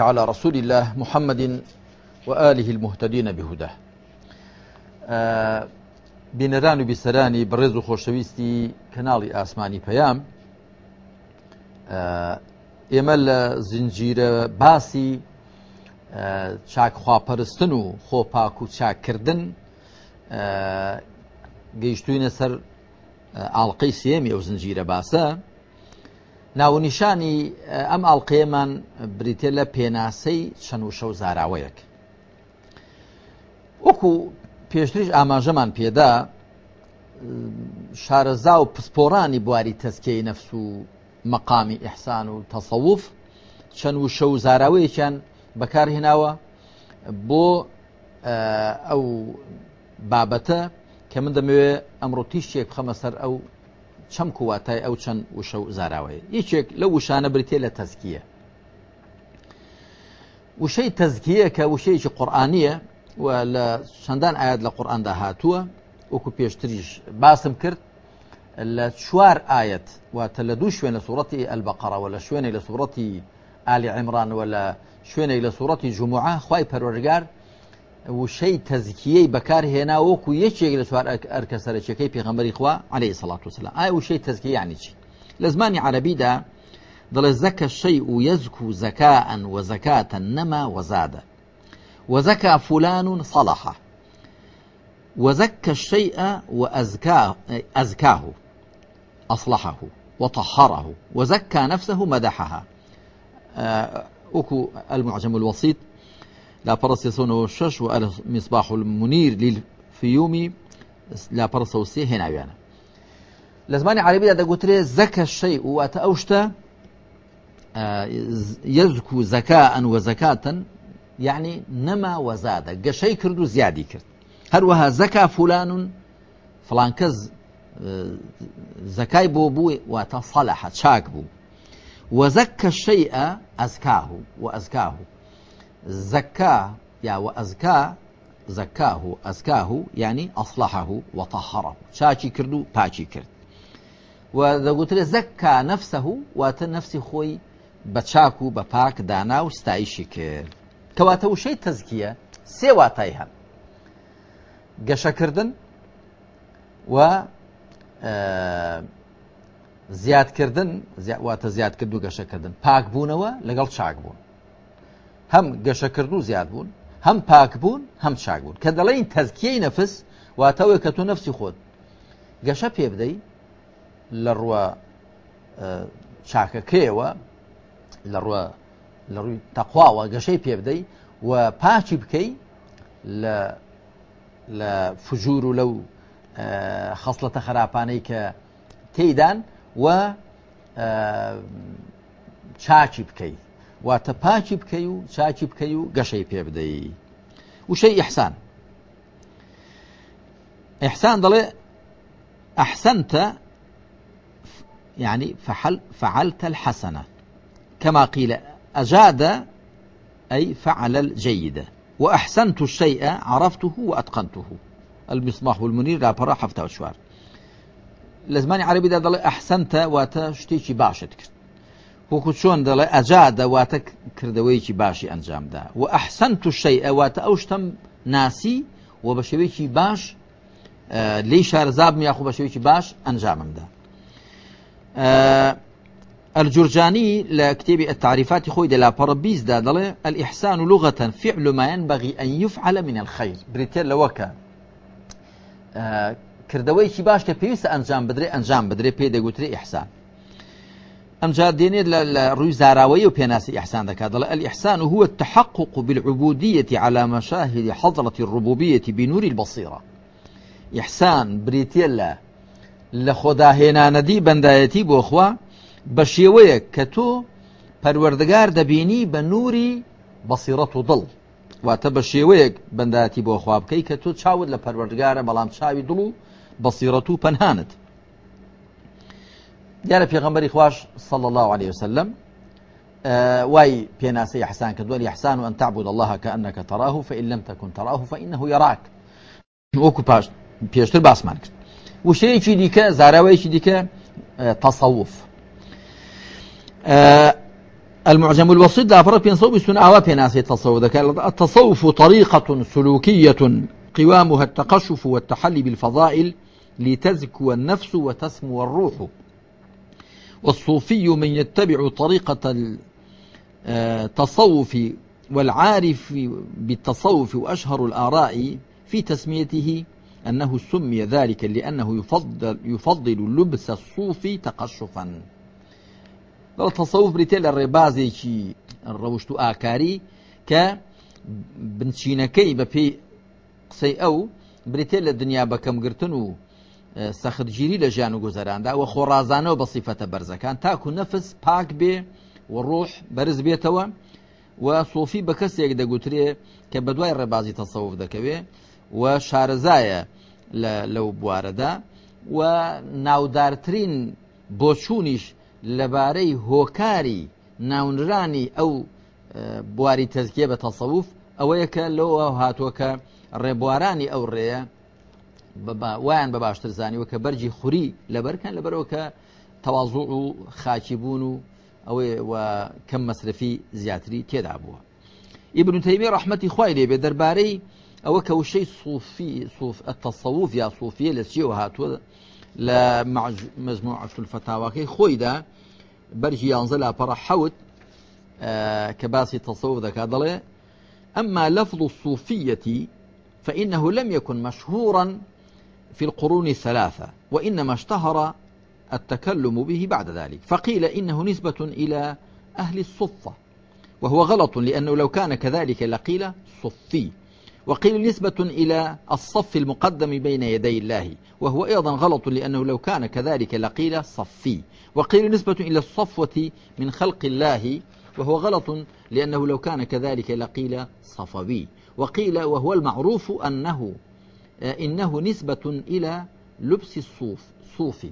على رسول الله محمد وآله المهتدين بهداه بینەران و بیسەرانی بەڕێز و خۆشەویستی کەناڵی ئاسمانی پەیام ئێمە لە زنجیرە باسی چاکخواپەرستن و خۆپاک و چاکردن گەیشتوینە سەر ئاڵلقەی سێمی ئەو زنجیرە باسە ناونیشانی ئەم ئاڵلقەیەمان بریتێ لە پێناسەی چەند و شەو زاراوەیەک وەکو پێشتریش ئاماژەمان پێدا شارەزا و پسپۆرانی بواری تەسکەی نەفس و مەقامی ئەحسان و تەسەوف چەند و شە و زاراوەیەکیان بەکارهێناوە بۆ ئەو بابەتە کە من دەمەوێت ئەمڕۆ تیشتێک بخەمە سەر ئەو چەم کوواتای ئەو چەند وشە و زاراوەیە یەکێک لە وشانە بریتێ لە تەزکیە وشەی تەزکیە کە وشەیەکی قورآانیە و لە چەندان ئاات لە قورآاندا هاتووە وەکو پێشتریش باسم کرد لە چوار ئاەت واتە لە دوو شوێنە سوورەتی ئەلبەقەرەوە لە شوێنێک لە سوورەتی ئالی عیمرانەوە لە شوێنێک لە سوورەتی جموعە خی پەرۆرگار وشەی تەزکیەی بەکارهێنا وەکو یەکێک لە چوار ئەرکە سەرچەکەی پێغەمەری خوا عليه الصلاة والسلام ئایا وشەی تەزکی یانی چی لە زمانی دا دڵێ زەکە شەی و یەزک و نما و زەکاتە نەما وەزادە و وزكى الشيء وأزكاه أزكاه أصلحه وطهره وزكى نفسه مدحها أكو المعجم الوسيط لا پرس يسون الشش و المصباح المنير للفيومي لا پرس وسي هنا ويانا لازماني عربية دا قلت ريه زكا الشيء وقت اوشتا آه، يزكو زكاء وزكاة يعني نما وزادا قشي كردو زيادي كرد هل وها زكا فلان فلان كز آه، زكاي بوبو وتصلح شاك بو وزكى الشيء أزكاه وأزكاه زكاه يا وازكاه زكاه أزكاه يعني أصلحه وطهره شاكي كردو باكي كرد وإذا قلت له زكى نفسه واتى نفسي خوي بچاكو بپاك دانا وستعيشي كرد كواتو شيء تزكية سيواتيها قشا كردن و زیاد کردن واتە زیاد کردو گەشەکردن پاک بوونەوە لەگەڵ چاک بوون هەم گەشەکردو زیاد بوون هەم پاک بوون هەم چاک بوون کە دەڵین تەزکیی نەفس واتەوەی کە تۆ نفسی خۆت گەشە پێ بدەی لە ڕوە چاکەکەیەوە لە ڕوە لە ڕووی تەخواوە گەشەی پێ بدەی و پاچی بکەی لە فجوور و لەو خەصلەتە خراپانەی کە تێدان و چاچی بکەیت واتا پاکی بكيو و بكيو بکەی و گەشەی پێ إحسان احسان ئەحسان ئەحسان يعني فحل فعلت الحسنة كما قيل أجاد أي فعل الجيدة وأحسنت الشيء عرفته وأتقنته المصباح والمنير لا برا حفتة وشوار لازماني عربي ده أحسنت واتشتيشي باشت كرت وەکو چۆن دەڵێ ئەجادە واتك کردەوەیکی باشی ئەنجامدا و ئەحسن تو شەی ئەواتە ئەو شتم ناسی و باش لي شارزاب یاخو بە شێوەیەکی باش ئەنجاممدا الجرجاني لكتاب التعريفات خوي دلا باربيز دا دل الإحسان لغة فعل ما ينبغي أن يفعل من الخير بريتيل لوكا كردويشي كردوي كي باش كبيس أنجام بدري أنجام بدري بيدا إحسان ئەمجا دێنێت لە ڕووی زاراوەی و پێناسی ئەحسان دەکات دەڵ ئەلئحسان هو التحقق بالعبودية على مشاهد حضرة الربوبية بنور البصيرة ئحسان بریتە لە لە خۆداهێنانەدی بەندایەتی بۆ خوا بە شێوەیە کە تۆ پەروەردگار دەبینی بە نووری بەسیرەت و دڵ واتە بە شێوەیەک بەنداتی بۆ خواب بکەی کە تۆ چاوت لە پەروەردگارە بەڵام چاوی دڵ و بەسیرەت و پەنهانت في پێغەمبەری خوش صل الله عليه وسلم آه، واي بيناسي حسان كدول يحسان أن تعبد الله كأنك تراه فإن لم تكن تراه فإنه يراك وكو باش بيشتر باسمان وشيء شي ديكا زاراوي شي ديكا آه، تصوف آه، المعجم الوسيط لافرد بينصوب السنة أو بيناسي التصوف التصوف طريقة سلوكية قوامها التقشف والتحلي بالفضائل لتزكو النفس وتسمو الروح والصوفي من يتبع طريقة التصوف آه، والعارف بالتصوف وأشهر الآراء في تسميته أنه سمي ذلك لأنه يفضل, يفضل لبس الصوفي تقشفا التصوف تصوف بریتێ الربازي شي ڕەوشت و ئاکاری كيبا في قصي أو بريتيل الدنيا بكم قرتنو سەختگیری لە ژیان و گوزەراندا وە خۆڕازانەوە بە سیفەتە بەرزەکان تاکو نەفس پاک بێ و ڕۆح بەرز بێتەوە و سۆفی بە کەسێک دەگوترێ کە بە دوای ڕێبازی تەسەوف دەکەوێ و شارەزایە لەو بوارەدا و ناودارترین بۆچوونیش لەبارەی هۆکاری ناونرانی ئەو بواری تەزگیە بە تەسەوف ئەوەیە کە لەوە هاتووەکە ڕێبوارانی ئەو ڕێە وان بباشتر باشتر زانیوە کە خوري خوری لبر لەبەرەوە کە تەواازوع و خاچی بوون و ئەوەی کەم مەصرفی زیاتری تێدا بووە ئیبن تەیمی ڕحمەتی خوای لێبێ دەربارەی ئەوە کە وشەی سوفی سوف تەسەوف یا سوفیە لە چیەوە هاتووە لە مەزموع عشل فتاواکەی خۆیدا بەرجی یانزە لاپەڕە الصوفية فإنه لم يكن مشهورا في القرون الثلاثة وإنما اشتهر التكلم به بعد ذلك فقيل إنه نسبة إلى أهل الصفة وهو غلط لأنه لو كان كذلك لقيل صفي وقيل نسبة إلى الصف المقدم بين يدي الله وهو أيضا غلط لأنه لو كان كذلك لقيل صفي وقيل نسبة إلى الصفوة من خلق الله وهو غلط لأنه لو كان كذلك لقيل صفوي وقيل وهو المعروف أنه إنه نسبة إلى لبس الصوف صوفي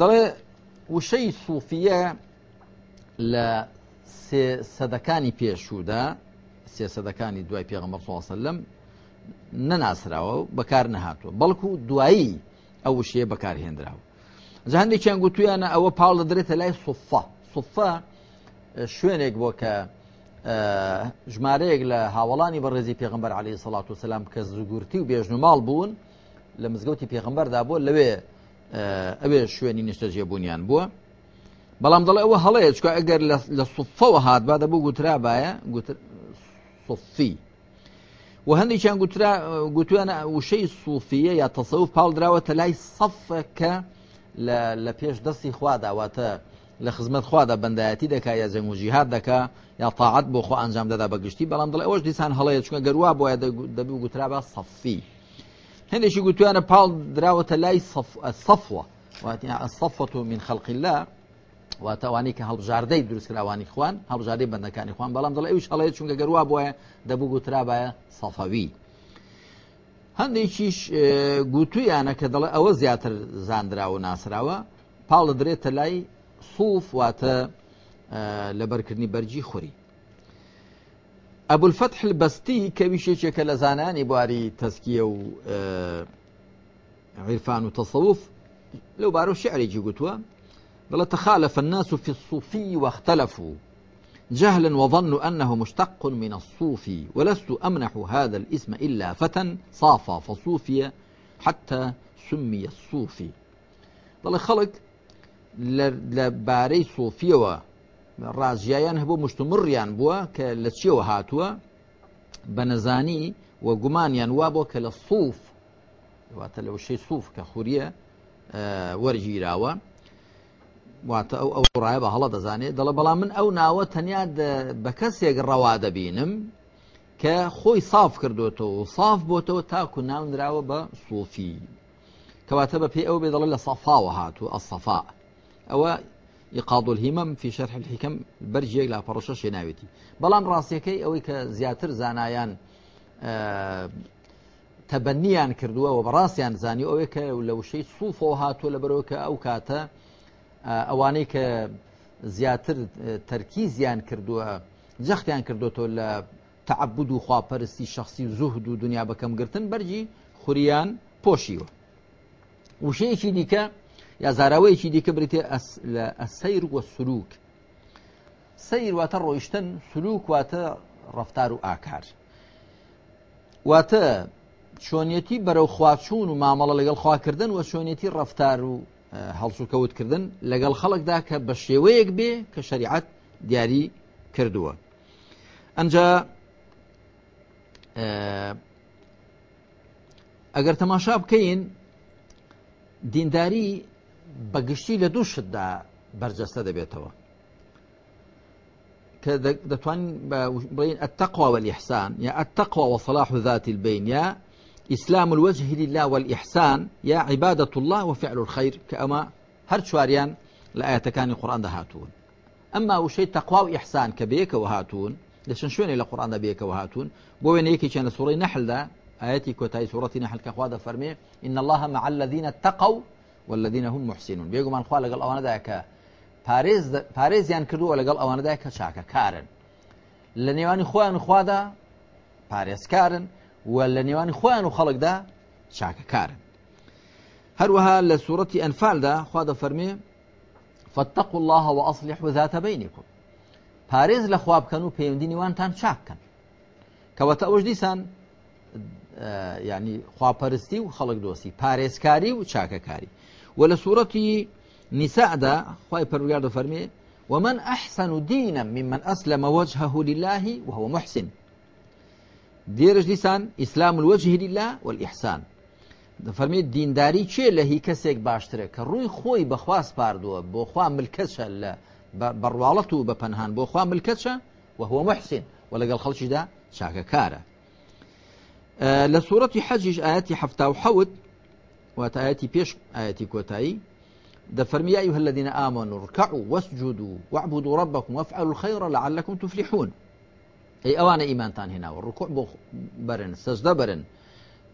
دەڵێ وشەی سوفیە لە سەدەکانی پێشودا سێ سەدەکانی دوای پێغمە سوسللم نەناسراوە و بەکار نەهاتوە بەڵکو دوایی ئەو شەیە بەکارهێنراوە جاهندی چیان گوتویانە ئەوە پاڵ دەدرێتە لای سوفا سوفا شوێنێک بۆ کە ژمارەیەک لە هاوڵانی بەڕێزی پێغمبەر علی سەڵات و سلام کە زگورتی و بێژنوماڵ بوون لە مزگەوتی پێغمبەردا بووە لەوێ ئەوێ شوێنی نیشتەجێبوونیان بووە بەڵام دەڵێ ئەوە هەڵەیە چکە ئەگەر لە سوفەوە هاتبا دەبوو گوترا باە سوفی و هەندێکیان گوتوانە وشەی سوفیە یا تەسەوف پاڵدراوە تە لای سەفەکە لە پێش دەستی خواداواتە لە خزمەت خوادا بەندایەتی دەکا یا جەنگ و جیهات دەکا یا تاعات بۆ خۆ ئەنجام دەدا بەگشتی بەڵام دڵ ئەوەش دیسان هەڵەیە چونکە گەروا بۆە دەبی گوترا بە سەفی هەندێکی گوتوانە پاڵ دراوەتە لای سەفوە واتیان سەفەت و من خەڵقی لا واتەوانی کە هەڵبژاردەی دروستکراوانی خوان هەڵبژاری بەندەکانی خوان بەڵام دڵ ئەوش هەڵەیە چونکە گەروا بۆە دەبوو گوترا بە سەفەوی. هەندێکیش گوتویانە کە دەڵێ ئەوە زیاتر زانراوە ناسراوە پاڵ درێتە لای صوف واتا آه، لبركني برجي خوري ابو الفتح البستي کەویشێکێکە شكل زانانی بواری تسكية و آه، عرفان وتصوف لو بارو شعري و شعرێکی گوتووە تخالف الناس في الصوفي واختلفوا جهلا وظنوا أنه مشتق من الصوفي ولست أمنح هذا الاسم إلا فتى صافى فصوفي حتى سمي الصوفي بل خلق لەبارەی سۆفیەوە ڕازیایان هەبوو مشتمڕیان بووە کە لە چیەوە هاتووە بە نەزانی و گومانیان وا بۆ کە لە سووف واتە لە وشەی سووف کە خوریە وەرگیراوە واتە ئەو ئەو ڕایە بە هەڵە دەزانێت دەڵە بەڵام من ئەو ناوە تەنیا بە کەسێک ڕەوا دەبینم کە خۆی ساف کردوێتەوە و ساف بۆتەوە تاکو ناونراوە بە سوفی کەواتە بە پێی ئەو بێ دەڵە لە سەفاوە هاتوو ئە سەفا ئەوە ئقااد الهیمەم فی شەرح الحیکەم بەرجێک لا پەڕۆشە شێناوێتی بەڵام ڕاستیەکەی ئەوەی کە زیاتر زانایان تەبەنیان کردووە و بەڕاستیان زانی ئەوەیە کە لە وشەی سوفۆ هاتووە لە بەرەوە کە ئەو کاتە ئەوانەی کە زیاتر تەرکیزیان کردووە جەختیان کردوەوە لە تعبود و خواپەرستی شخصی زوهد و دنیا بەکەم گرتن بەرجی خوریان پۆشیوە وشەیەکی دیکە یا زاراوەیەکی دیکە بریتێ لە ئەسەیر وە سلووک سەیر واتە ڕۆیشتن سلووک واتە ڕفتار و ئاکار واتە چۆنیەتی بەرەو خواچوون و مامەڵە لەگەڵ خواکردن و چۆنیەتی ڕفتار و هەڵسوکەوتکردن لەگەڵ خەڵکدا کە بە شێوەیەک بێ کە شریعەت دیاری کردووە ئەجا ئەگەر تەماشا بکەین دینداری بەگشتی لە دا شتدا بەرجەستە دەبێتەوە کە دەتوانین بڵین ئەتەقوا وەلیحسان یا ئەتەقوا وەسەلاح و ذاتی البین یا ئیسلام الوجه لله والإحسان یا عیبادة الله وفعل الخير کە ئەمە هەر چواریان لە ئاەتەکانی قورآاندا هاتوون ئەمما وشەی تەقوا و ئیحسان کە بەیەکەوە هاتوون الى شوێنێک لە قورآاندا بەیەکەوە هاتوون بۆ وێنەیەکی چەند لە سوڕی نەحلدا آياتي كوتاي سورة نحل كخواد فرمي إن الله مع الذين اتقوا والذین هم محسنون بێگومان خوا لەگەڵ ئەوانەدا کە پارێزیان کردووە لەگەڵ ئەوانەدای کە چاکەکارن لە نێوانی خۆیان خوادا پارێزکارن و لە نێوانی خۆیان و خەڵکدا چاکەکارن هەروەها لە سوورەتی ئەنفالدا خوا دەفەرمێ فاتقوا الله وأصلحوا ذات بينكم پارێز لە خواب بکەن و پەیوەندینیوانتان چاککەن کەوەتە ئەوش دیسان ینی خواپەرستی و خەڵک دۆسی پارێزکاری و چاکەکاری و نساء دا نیسادا خی پەرویاردە فرمي ومن أحسن دينا ممن أسلم وجهه لله وهو محسن ديرج لسان إسلام الوجه لله والإحسان فرمی دینداری داري لە هی کەسێک باشترێک کە ڕووی خۆی بەخواست پاردووە بۆ خوا ملکەچە لە بڕواڵەت و بە وهو محسن خوا ملکەچە دا محسین اه، لسورة لەگەڵ آياتي حفتاو حوت واتایەتی پێش ئاەتی کۆتایی دەفەرمی یا هەل الذين آمنوا اركعوا واسجدوا واعبدوا ربكم وافعلوا الخير لعلكم تفلحون ئەی ئەوانە ئیمانتان هێناوە ڕکوع بۆ بەرن سەجدە بەرن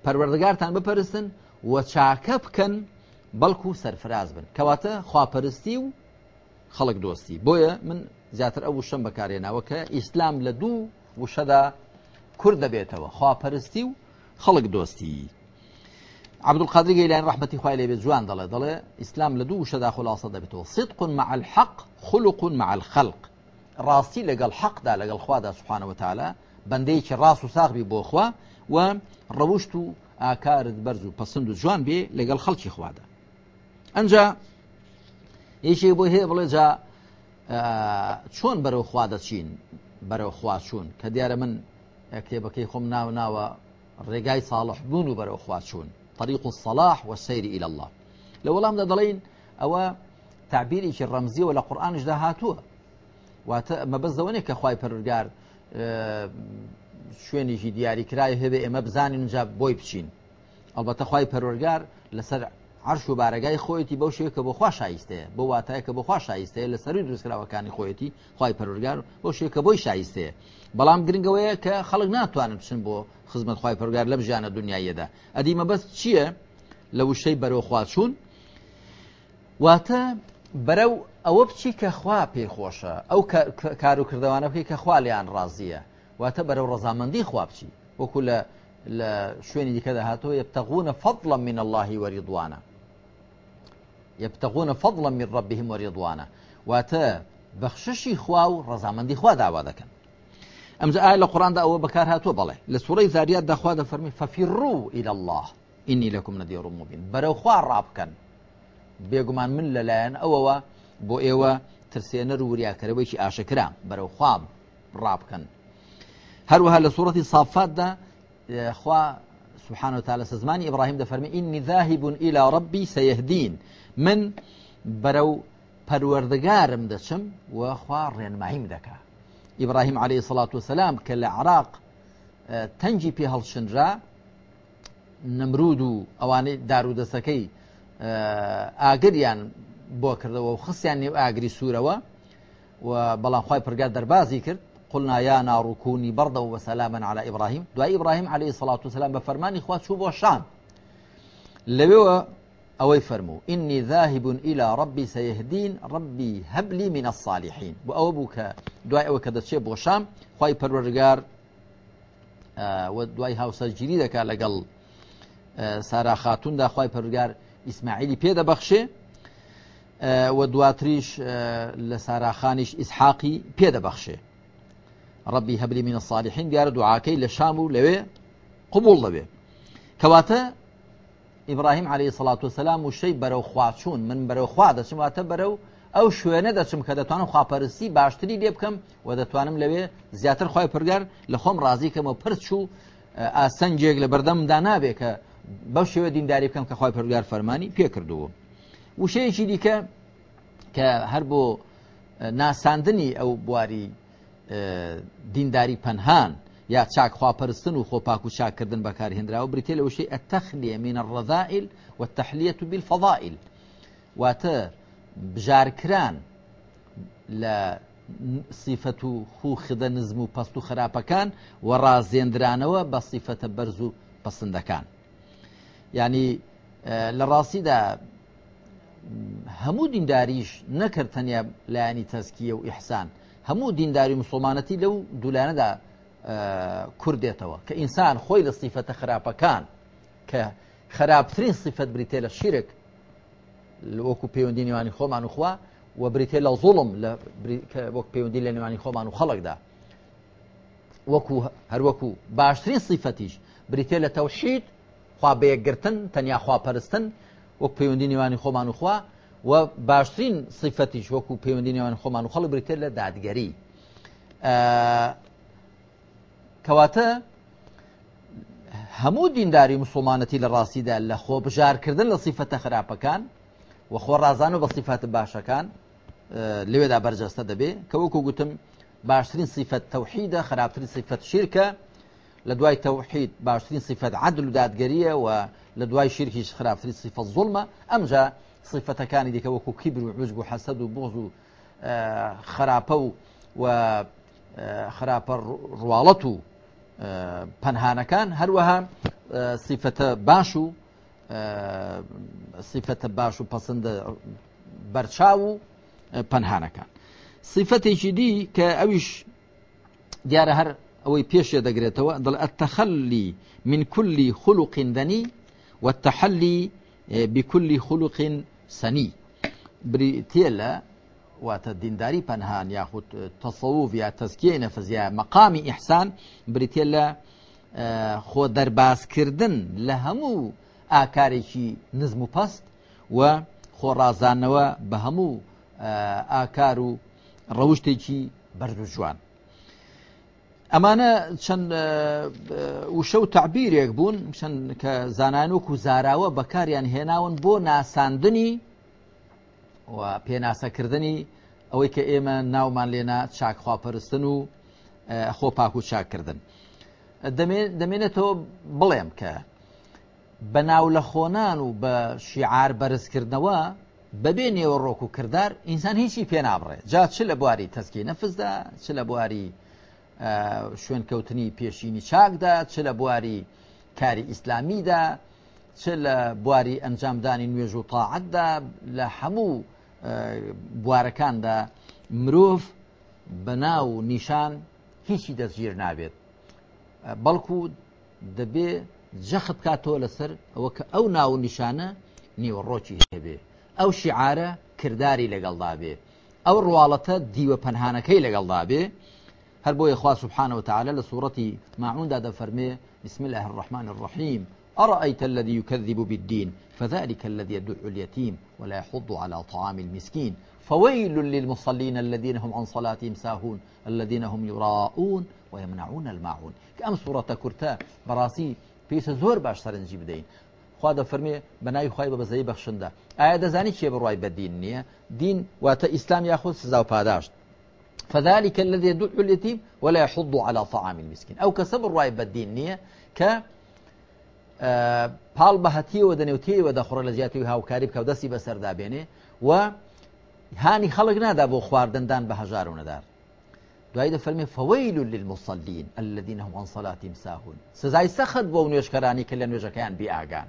پەروەردەگارتان بپەرستن و چاکە بکەن بەڵکو سەرفراز بن کەواتە خواپەرستی و خەڵک دۆستی بۆیە من زیاتر ئەو شەم بەکارێناوە کە ئیسلام لە دوو وشەدا کورد دەبێتەوە خواپەرستی و خەڵک دۆستی عبد القادر ڕحمەتی يعني رحمة إخوة إليه بزوان دەڵێ ئیسلام إسلام لدو وشدا خلاصة دبتو صدق مع الحق خلق مع الخلق راسي لقى الحق دا لقى سبحانەوە دا سبحانه وتعالى بنديك راسو بۆ بي و ڕەوشت و ئاکارت بسندو زوان بي و جوان بێ لەگەڵ خەڵکی خوادا ئەجا یشێ بۆ هەیە بڵێ جا چۆن بەرەو خوا دەچین بەرەو خوا چوون کە دیارە من کتێبەکەی خۆم ناو ناوە ڕێگای ساڵح بوون و خوا طريق الصلاح والسير إلى الله لو الله دا دلين أو تعبیرێکی ڕەمزی و لە قورآانشدا هاتووە واتە مەبەز دەوەنێک کە خی پەرگار اه، شوێنێکی دیاریکرای هەبێ ئێمە بزانین نجاب بۆی بچین ئەلبەتە خی پەرۆرگار لەسەر عرش و بارگای خۆیەتی بەو شێ کە بۆخوا شایستەیە بۆ واتایە کە بۆخوا شایستەیە لە سەری دروستکراوەکانی خۆیەتی خی پەرۆرگار بۆ شێ کە بۆی شایستەیە بەڵام گرنگەوەیە کە خەڵک ناتوانن بچن بۆ خزمەت خی پەرگار لەم ژیانە دنیاەدا ئەدیمە بەست چییە لە وشەی بەرەوخوا چوون واتە بەرەو ئەوە بچی کە خوا پێخۆشە ئەو کاروکردوانە بکەی کە خالیان ڕازیە واتە بەرەو ڕزامەندی خوا بچی وەکو لە شوێنی دیکە داهاتەوە یبتەغونە فەڵە من اللهی وەریدوانە يبتغون فضلا من ربهم ورضوانا واتا بەخششی خوا و ڕزامەندی خوا دعوا ذاك امز ئایا القرآن قڕاندا ئەوە بكار هاتووە بڵێ لسورة زاريات زاریات داخوا دەفەرمی فرمي ففروا إلى الله ئینی لەکم نەدیێڕ مبین بەرەو خوا ڕابکەن بێگومان من لەلایەن ئەوەوە بۆ ئێوە ترسێنەر وریاکەرەوەیکی ئاشکرا بەرەو خواب ڕابکەن هەروەها لە سوورەتی سافاتدا اه، خوا سبحانه وتعالى سزماني إبراهيم ده فرمي إني ذاهب إلى ربي سيهدين من برو پروردگارم شم وخوار ينمعيم دكا إبراهيم عليه الصلاة والسلام كالعراق آه، تنجي في هالشنرا نمرودو أواني دارو دستكي آقر يان بوكر وخص يعني آقري سورة و بلان آه، خواهي پرگار دربازي كرد قلنا يا نار كوني بردا وسلاما على إبراهيم دعاء إبراهيم عليه الصلاة والسلام بفرمان اخوات شو الشام شام لەوێوە ئەوەی إني ذاهب إلى ربي سيهدين ربي هب لي من الصالحين بۆ ئەوە بوو کە دوای ئەوە کە دەچێت بۆ شام خی پەروەرگار آه، دوای هاوسەرگیری دەکا لەگەڵ آه، سارا خاتوندا خی پەرگار ئیسماعیلی پێدەبەخشێ آه، و دواتریش خانش اسحاقي بيد بخشه ڕبی هەبلی منە ساالحین دیارە دوعاکەی لە شام و لەوێ قوبول لەوێ کەواتە ئیبراهیم عليه سلاات وسلام و شەی بەرەو خواچوون من بەرەوخوا دەچماتە بەرەو ئەو شوێنە دەچم کە دەتوانم خواپەرستی باشتری لێ بکەم و دەتوانم لەوێ زیاتر خی پرگەر لە خۆم ڕازی کەمە پرچ و ئاسەنجێک لە بەردەمدا نابێت کە بەو شێوە دینداری بکەم کە خی پرگار فەرمانی پێ کردووە وشەیەکی دیکە کە هەر بۆ ناساندنی ئەو بواری دینداری پنهان یا چاکخواپەرستن و خۆپاک و چاکردن بەکارهێنرا و بریتێ لە وشەی ئەتەخلیە منە ڕەذائل و تەحلیەت و بیلفەضائل واتە بژارکران لە سیفەت و خوخدە نزم و پەست و خراپەکان و ڕازێندرانەوە بە سیفەتە بەرز و پسندەکان یعنی اه، لراسی دا همو دینداریش نەکردتەنیا لعنی تزکیه و احسان هەموو دینداری مسلمانەتی لەو دولانەدا کوردێتەوە کە ئینسان خۆی لە سیفەتە خراپەکان کە خراپترین سیفەت بریتێ لە شیرک وەکو پەیوەندی نێوانی خۆمان وخوا و بریتێ لە زوڵم وەک پەیوەندی لە نێوانی خۆمان و خەڵکدا وەکو هەروەکو باشترین سیفەتیش بریتێ لە تەوشید خوا بەیەکگرتن تەنیا خواپەرستن وەک پەیوەندی نێوانی خۆمان وخوا و باشترین سیفەتیش وەکو پەیوەندینەوەن خۆمان و خەڵ بریتێت لە دادگەری کەواتە هەموو دینداری مسلمانەتی لە ڕاستیدا لە خۆبژارکردن لە سیفەتە خراپەکان و خۆ ڕازان و بە سیفات باشەکان لەوێدا بەرجەستە دەبێ کە وەکو گوتم باشترین سیفەت تەوحیدە خراپترین سیفەت شیرکە لە دوای تەوحید باشترین سیفەت عدل و دادگەریە و لدواي شركي شخراف تريد صفة الظلمة أم جا صفة كان ديك وكو كبر وعجب وحسد وبغض آه، خرابو وخراب آه، روالتو بنهانا آه، كان هروها صفة باشو صفة باشو بسند برشاو بنهانا كان صفة جدي كأويش ديارة هر أوي بيش يدقريتوا دل التخلي من كل خلق دني والتحلي آه، بكل خلق سني بريتيلا وتدينداري بنهان ياخد آه، تصوف يا تزكية نفس يا مقام إحسان بريتيلا آه، خو درباس كردن لهمو آكاريشي نزمو پست و خو رازانوا بهمو آكارو روشتي بردوجوان ئەمانە چەند وشە و تعبیرێک بوون چەند کە زانانوک و زاراوە بەکاریان هێناون بۆ ناساندنی و پێناسەکردنی ئەوەی کە ئێمە ناومان لێنا چاکخواپەرستن و خۆپاک و چاکردن دەمێنێتەوە بڵێم کە بە ناو لە خۆنان و بە شیعار بەرزکردنەوە بەبێ نێوە ڕۆک و کردار ئینسان هیچی پێ نابڕێ جا چ لە بواری تەسکی نەفزدا چ لە بواری شوێنکەوتنی پێشینی چاکدا چ لە بواری کاری ئیسلامیدا چ لە بواری ئەنجامدانی نوێژ و تاعەتدا لە هەموو بوارەکاندا مرۆڤ بە ناو و نیشان هیچی دەستگیر نابێت بەڵکو دەبێ جەخت بکاتۆ لەسەر ئەوە کە ئەو ناو و نیشانە نیوەڕۆکی هەبێ ئەو شیعارە کردداری لەگەڵدابێ ئەو ڕواڵەتە دیوە پەنهانەکەی لەگەڵدابێ هل بۆیە خوا سبحانه وتعالى لە سوورەتی ماعوندا فرمي بسم الله الرحمن الرحيم أرأيت الذي يكذب بالدين فذلك الذي يدع اليتيم ولا يحض على طعام المسكين فويل للمصلين الذين هم عن صلاتهم ساهون الذين هم يراءون ويمنعون الماعون كأم سورة كرتا براسي في سزور باش سەرنجی بدەین خواد فرمي بناي خی بە بەزەی آية دزاني دەزانی کێ بالدين بەدین نییە دین واتە ئیسلام یاخود پاداشت فذلك الذي يدع اليتيم ولا يحض على طعام المسكين او كسب الرايب بدين نيه ك بال آه، بهتي ودنيوتي دەنێوتی وە دەخڕە لە زیاتی هاو و هاني خلقنا دابێنێ و هانی خەڵک نادا بۆ خواردندان بە هەژار و نەدار الذين هم عن صلاتهم ساهون سزاي سەخت بو نيشكراني کە نيشكان بي آغان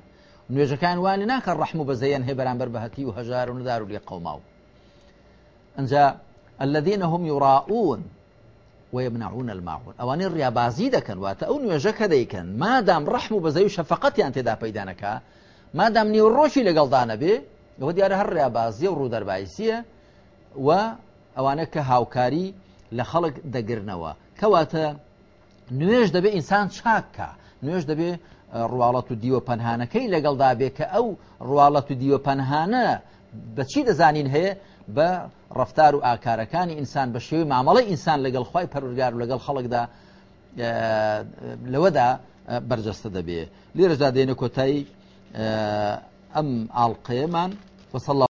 نيشكان وانە ناکە ڕەحم و هبران هێ بەرامبەر بەهەتی و هەژار و نەدار و لێ الذين هم يراؤون ويمنعون الماعون ئەوانەی ڕیابازی دەکەن واتە ئەو نوێژەکە دەیکەن مادام ڕحم و بەزەوی شەفقەتیان تێدا پەیدانەکە مادام نیوڕۆشی لەگەڵدانە بێ ئەوە دیارە هەر ڕیابازی و ڕوودەربایسیە و ئەوانە کە هاوکاری لە خەڵک دەگرنەوە کەواتە نوێژ دەبێ ئینسان چاککە نوێژ دەبێ ڕواڵەت و دیوە پەنهانەکەی لەگەڵدا بێ کە ئەو ڕواڵەت و دیوە پەنهانە بەچی دەزانین هەیە بە ڕفتار و ئاکارەکانی ئینسان بە شێوی مامەڵی ئینسان لەگەڵ خی پەرورگار و لەگەڵ خەڵکدا لەوەدا بەرجەستە دەبێت لێرەدا دێنە کۆتایی ئەم ئاڵلقەیەمان وصل